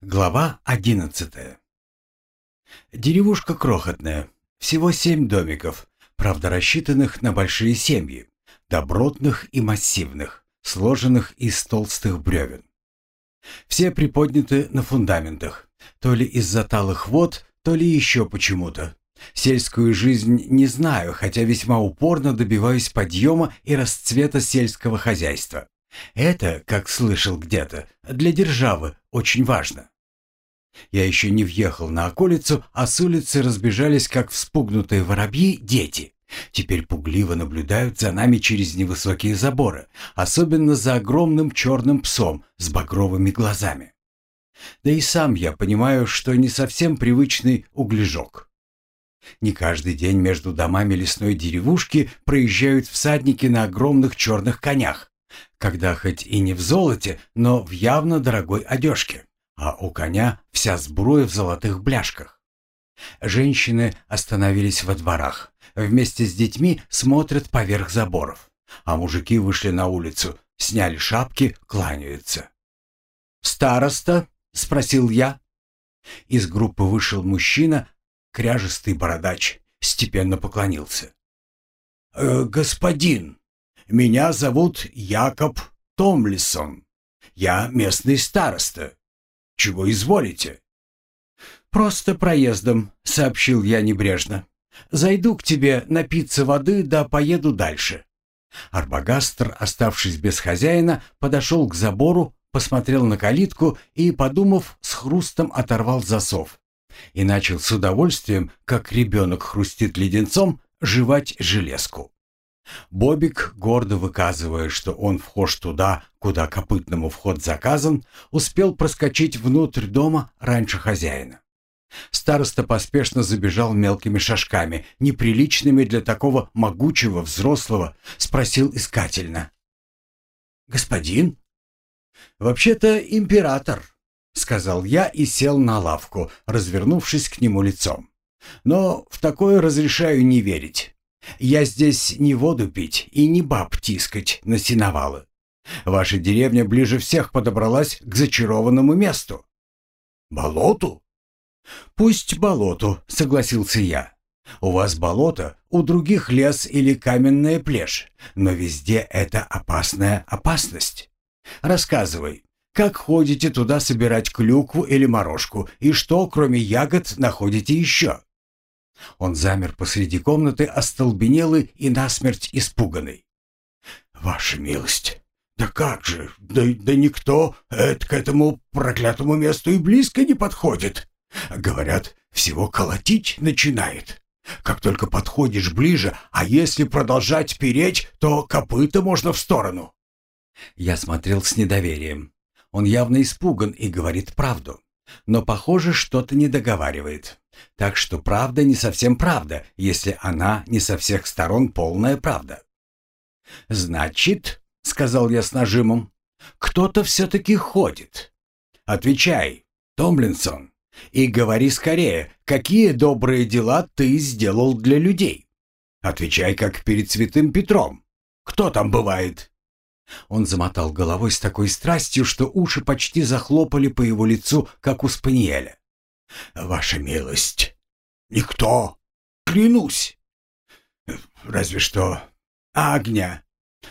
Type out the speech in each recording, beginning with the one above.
Глава одиннадцатая. Деревушка крохотная, всего семь домиков, правда рассчитанных на большие семьи, добротных и массивных, сложенных из толстых бревен. Все приподняты на фундаментах, то ли из-за талых вод, то ли еще почему-то. Сельскую жизнь не знаю, хотя весьма упорно добиваюсь подъема и расцвета сельского хозяйства. Это, как слышал где-то, для державы очень важно. Я еще не въехал на околицу, а с улицы разбежались, как вспугнутые воробьи, дети. Теперь пугливо наблюдают за нами через невысокие заборы, особенно за огромным черным псом с багровыми глазами. Да и сам я понимаю, что не совсем привычный углежок. Не каждый день между домами лесной деревушки проезжают всадники на огромных черных конях, когда хоть и не в золоте, но в явно дорогой одежке, а у коня вся сбруя в золотых бляшках. Женщины остановились во дворах, вместе с детьми смотрят поверх заборов, а мужики вышли на улицу, сняли шапки, кланяются. «Староста?» — спросил я. Из группы вышел мужчина, кряжестый бородач, степенно поклонился. «Э, «Господин, меня зовут Якоб Томлисон. Я местный староста. Чего изволите?» «Просто проездом», — сообщил я небрежно. «Зайду к тебе напиться воды, да поеду дальше». Арбагастр, оставшись без хозяина, подошел к забору, посмотрел на калитку и, подумав, с хрустом оторвал засов и начал с удовольствием, как ребенок хрустит леденцом, жевать железку. Бобик, гордо выказывая, что он вхож туда, куда копытному вход заказан, успел проскочить внутрь дома раньше хозяина. Староста поспешно забежал мелкими шажками, неприличными для такого могучего взрослого, спросил искательно. «Господин?» «Вообще-то император», — сказал я и сел на лавку, развернувшись к нему лицом. «Но в такое разрешаю не верить. Я здесь не воду пить и не баб тискать на сеновалы. Ваша деревня ближе всех подобралась к зачарованному месту. Болоту? Пусть болоту, согласился я. У вас болото, у других лес или каменная плешь, но везде это опасная опасность. Рассказывай, как ходите туда собирать клюкву или морожку, и что, кроме ягод, находите еще? Он замер посреди комнаты, остолбенелый и насмерть испуганный. «Ваша милость! Да как же! Да, да никто это к этому проклятому месту и близко не подходит! Говорят, всего колотить начинает. Как только подходишь ближе, а если продолжать переть, то копыта можно в сторону». Я смотрел с недоверием. Он явно испуган и говорит правду. Но, похоже, что-то не договаривает. Так что правда не совсем правда, если она не со всех сторон полная правда. «Значит, — сказал я с нажимом, — кто-то все-таки ходит. Отвечай, Томлинсон, и говори скорее, какие добрые дела ты сделал для людей. Отвечай, как перед святым Петром. Кто там бывает?» Он замотал головой с такой страстью, что уши почти захлопали по его лицу, как у спаниеля. «Ваша милость, никто, клянусь. Разве что Агня.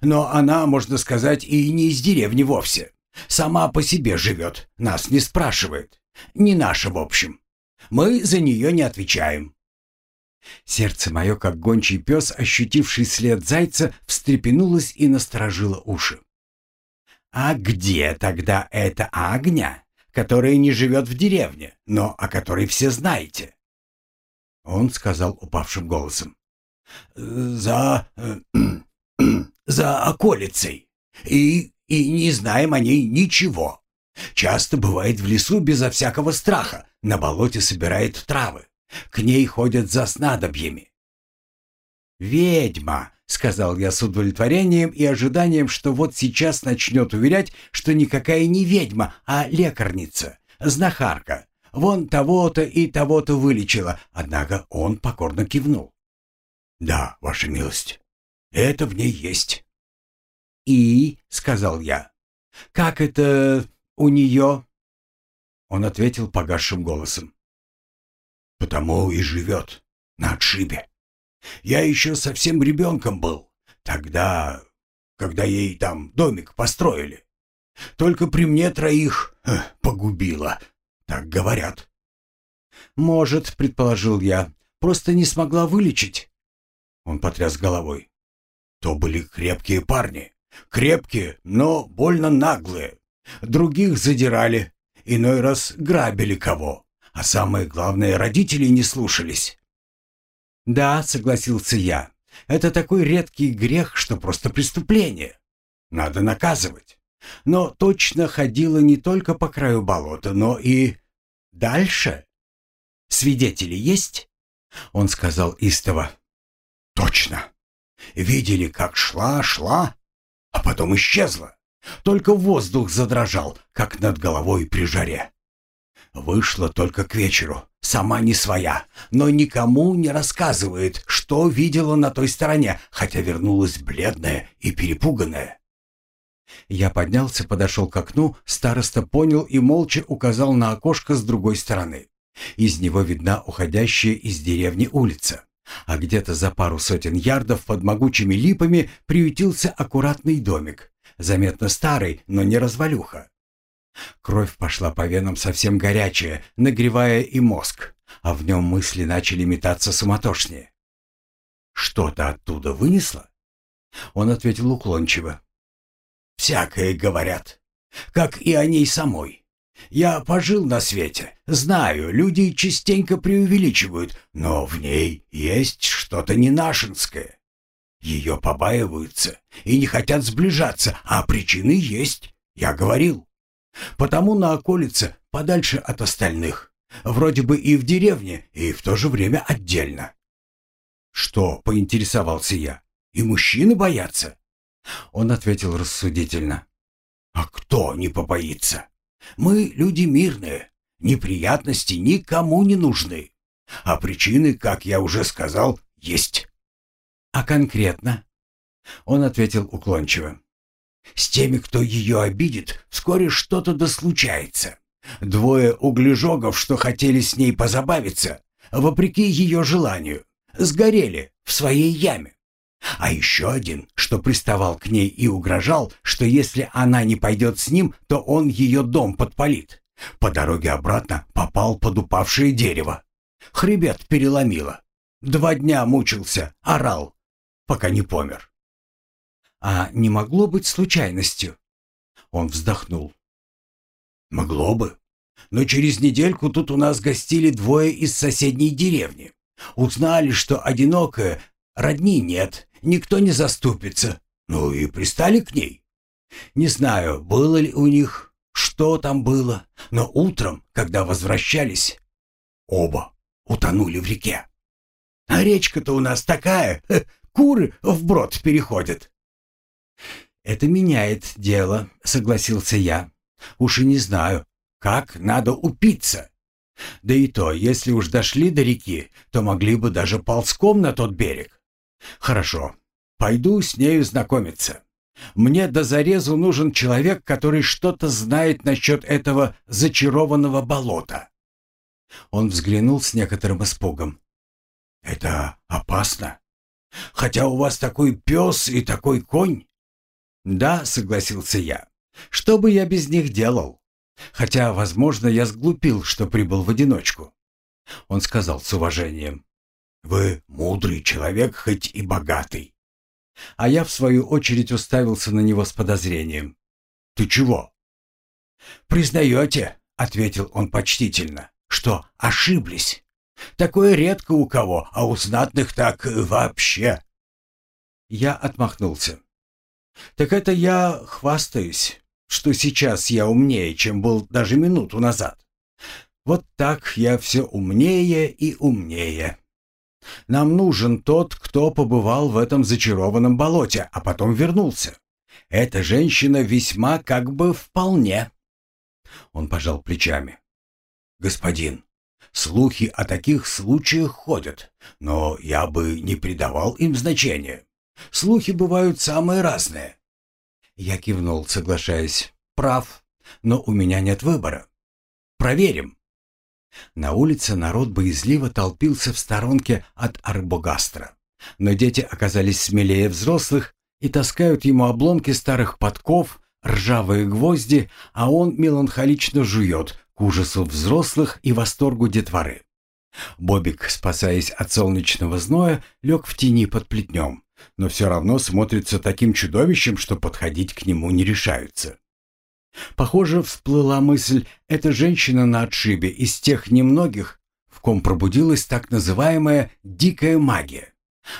Но она, можно сказать, и не из деревни вовсе. Сама по себе живет, нас не спрашивает. Не наша, в общем. Мы за нее не отвечаем». Сердце мое, как гончий пес, ощутивший след зайца, встрепенулось и насторожило уши. «А где тогда эта Агня?» которая не живет в деревне, но о которой все знаете?» Он сказал упавшим голосом. «За... за околицей. И... и не знаем о ней ничего. Часто бывает в лесу безо всякого страха, на болоте собирает травы. К ней ходят за снадобьями». «Ведьма!» — сказал я с удовлетворением и ожиданием, что вот сейчас начнет уверять, что никакая не ведьма, а лекарница, знахарка. Вон того-то и того-то вылечила, однако он покорно кивнул. «Да, ваша милость, это в ней есть». «И?» — сказал я. «Как это у нее?» Он ответил погасшим голосом. «Потому и живет на отшибе. Я еще совсем ребенком был. Тогда, когда ей там домик построили. Только при мне троих э, погубила. Так говорят». «Может, — предположил я, — просто не смогла вылечить». Он потряс головой. То были крепкие парни. Крепкие, но больно наглые. Других задирали, иной раз грабили кого. А самое главное, родители не слушались. «Да», — согласился я, — «это такой редкий грех, что просто преступление. Надо наказывать. Но точно ходила не только по краю болота, но и дальше. Свидетели есть?» Он сказал истово. «Точно. Видели, как шла, шла, а потом исчезла. Только воздух задрожал, как над головой при жаре. Вышла только к вечеру, сама не своя, но никому не рассказывает, что видела на той стороне, хотя вернулась бледная и перепуганная. Я поднялся, подошел к окну, староста понял и молча указал на окошко с другой стороны. Из него видна уходящая из деревни улица а где-то за пару сотен ярдов под могучими липами приютился аккуратный домик, заметно старый, но не развалюха. Кровь пошла по венам совсем горячая, нагревая и мозг, а в нем мысли начали метаться суматошнее. «Что-то оттуда вынесло?» Он ответил уклончиво. «Всякое говорят, как и о ней самой. Я пожил на свете, знаю, люди частенько преувеличивают, но в ней есть что-то ненашинское. Ее побаиваются и не хотят сближаться, а причины есть, я говорил. Потому на околице подальше от остальных, вроде бы и в деревне, и в то же время отдельно. Что, поинтересовался я, и мужчины боятся? Он ответил рассудительно. А кто не побоится? Мы люди мирные, неприятности никому не нужны. А причины, как я уже сказал, есть. А конкретно? Он ответил уклончиво. С теми, кто ее обидит, вскоре что-то да случается. Двое углежогов, что хотели с ней позабавиться, вопреки ее желанию, сгорели в своей яме. А еще один, что приставал к ней и угрожал, что если она не пойдет с ним, то он ее дом подпалит. По дороге обратно попал под упавшее дерево. Хребет переломило. Два дня мучился, орал, пока не помер. А не могло быть случайностью? Он вздохнул. Могло бы. Но через недельку тут у нас гостили двое из соседней деревни. Узнали, что одинокая, родни нет, никто не заступится. Ну и пристали к ней. Не знаю, было ли у них, что там было, но утром, когда возвращались, оба утонули в реке. А речка-то у нас такая, куры вброд переходят. «Это меняет дело», — согласился я. «Уж и не знаю, как надо упиться. Да и то, если уж дошли до реки, то могли бы даже ползком на тот берег. Хорошо, пойду с нею знакомиться. Мне до зарезу нужен человек, который что-то знает насчет этого зачарованного болота. Он взглянул с некоторым испугом. «Это опасно. Хотя у вас такой пес и такой конь». «Да», — согласился я. «Что бы я без них делал? Хотя, возможно, я сглупил, что прибыл в одиночку». Он сказал с уважением. Вы мудрый человек, хоть и богатый. А я, в свою очередь, уставился на него с подозрением. Ты чего? Признаете, ответил он почтительно, что ошиблись. Такое редко у кого, а у знатных так вообще. Я отмахнулся. Так это я хвастаюсь, что сейчас я умнее, чем был даже минуту назад. Вот так я все умнее и умнее. Нам нужен тот, кто побывал в этом зачарованном болоте, а потом вернулся. Эта женщина весьма как бы вполне. Он пожал плечами. Господин, слухи о таких случаях ходят, но я бы не придавал им значения. Слухи бывают самые разные. Я кивнул, соглашаясь. Прав, но у меня нет выбора. проверим». На улице народ боязливо толпился в сторонке от Арбогастра. Но дети оказались смелее взрослых и таскают ему обломки старых подков, ржавые гвозди, а он меланхолично жует к ужасу взрослых и восторгу детворы. Бобик, спасаясь от солнечного зноя, лег в тени под плетнем, но все равно смотрится таким чудовищем, что подходить к нему не решаются. Похоже, всплыла мысль, эта женщина на отшибе из тех немногих, в ком пробудилась так называемая «дикая магия».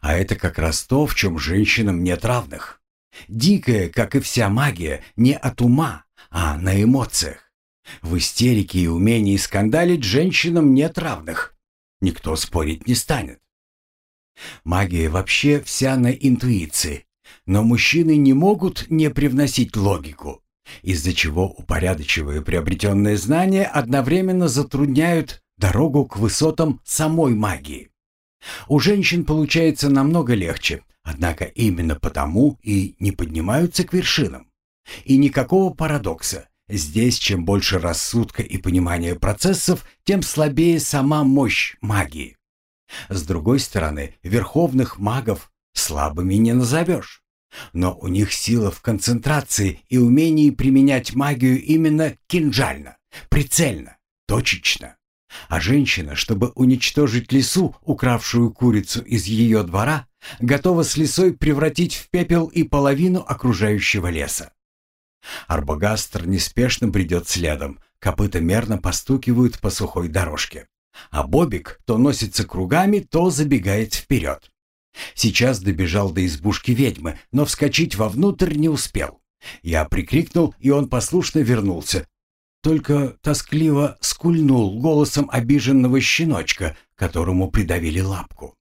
А это как раз то, в чем женщинам нет равных. Дикая, как и вся магия, не от ума, а на эмоциях. В истерике и умении скандалить женщинам нет равных. Никто спорить не станет. Магия вообще вся на интуиции, но мужчины не могут не привносить логику, из-за чего упорядочивая приобретенные знания одновременно затрудняют дорогу к высотам самой магии. У женщин получается намного легче, однако именно потому и не поднимаются к вершинам. И никакого парадокса. Здесь чем больше рассудка и понимания процессов, тем слабее сама мощь магии. С другой стороны, верховных магов слабыми не назовешь. Но у них сила в концентрации и умении применять магию именно кинжально, прицельно, точечно. А женщина, чтобы уничтожить лису, укравшую курицу из ее двора, готова с лисой превратить в пепел и половину окружающего леса. Арбогастр неспешно бредет следом, копыта мерно постукивают по сухой дорожке. А Бобик то носится кругами, то забегает вперед. Сейчас добежал до избушки ведьмы, но вскочить вовнутрь не успел. Я прикрикнул, и он послушно вернулся. Только тоскливо скульнул голосом обиженного щеночка, которому придавили лапку.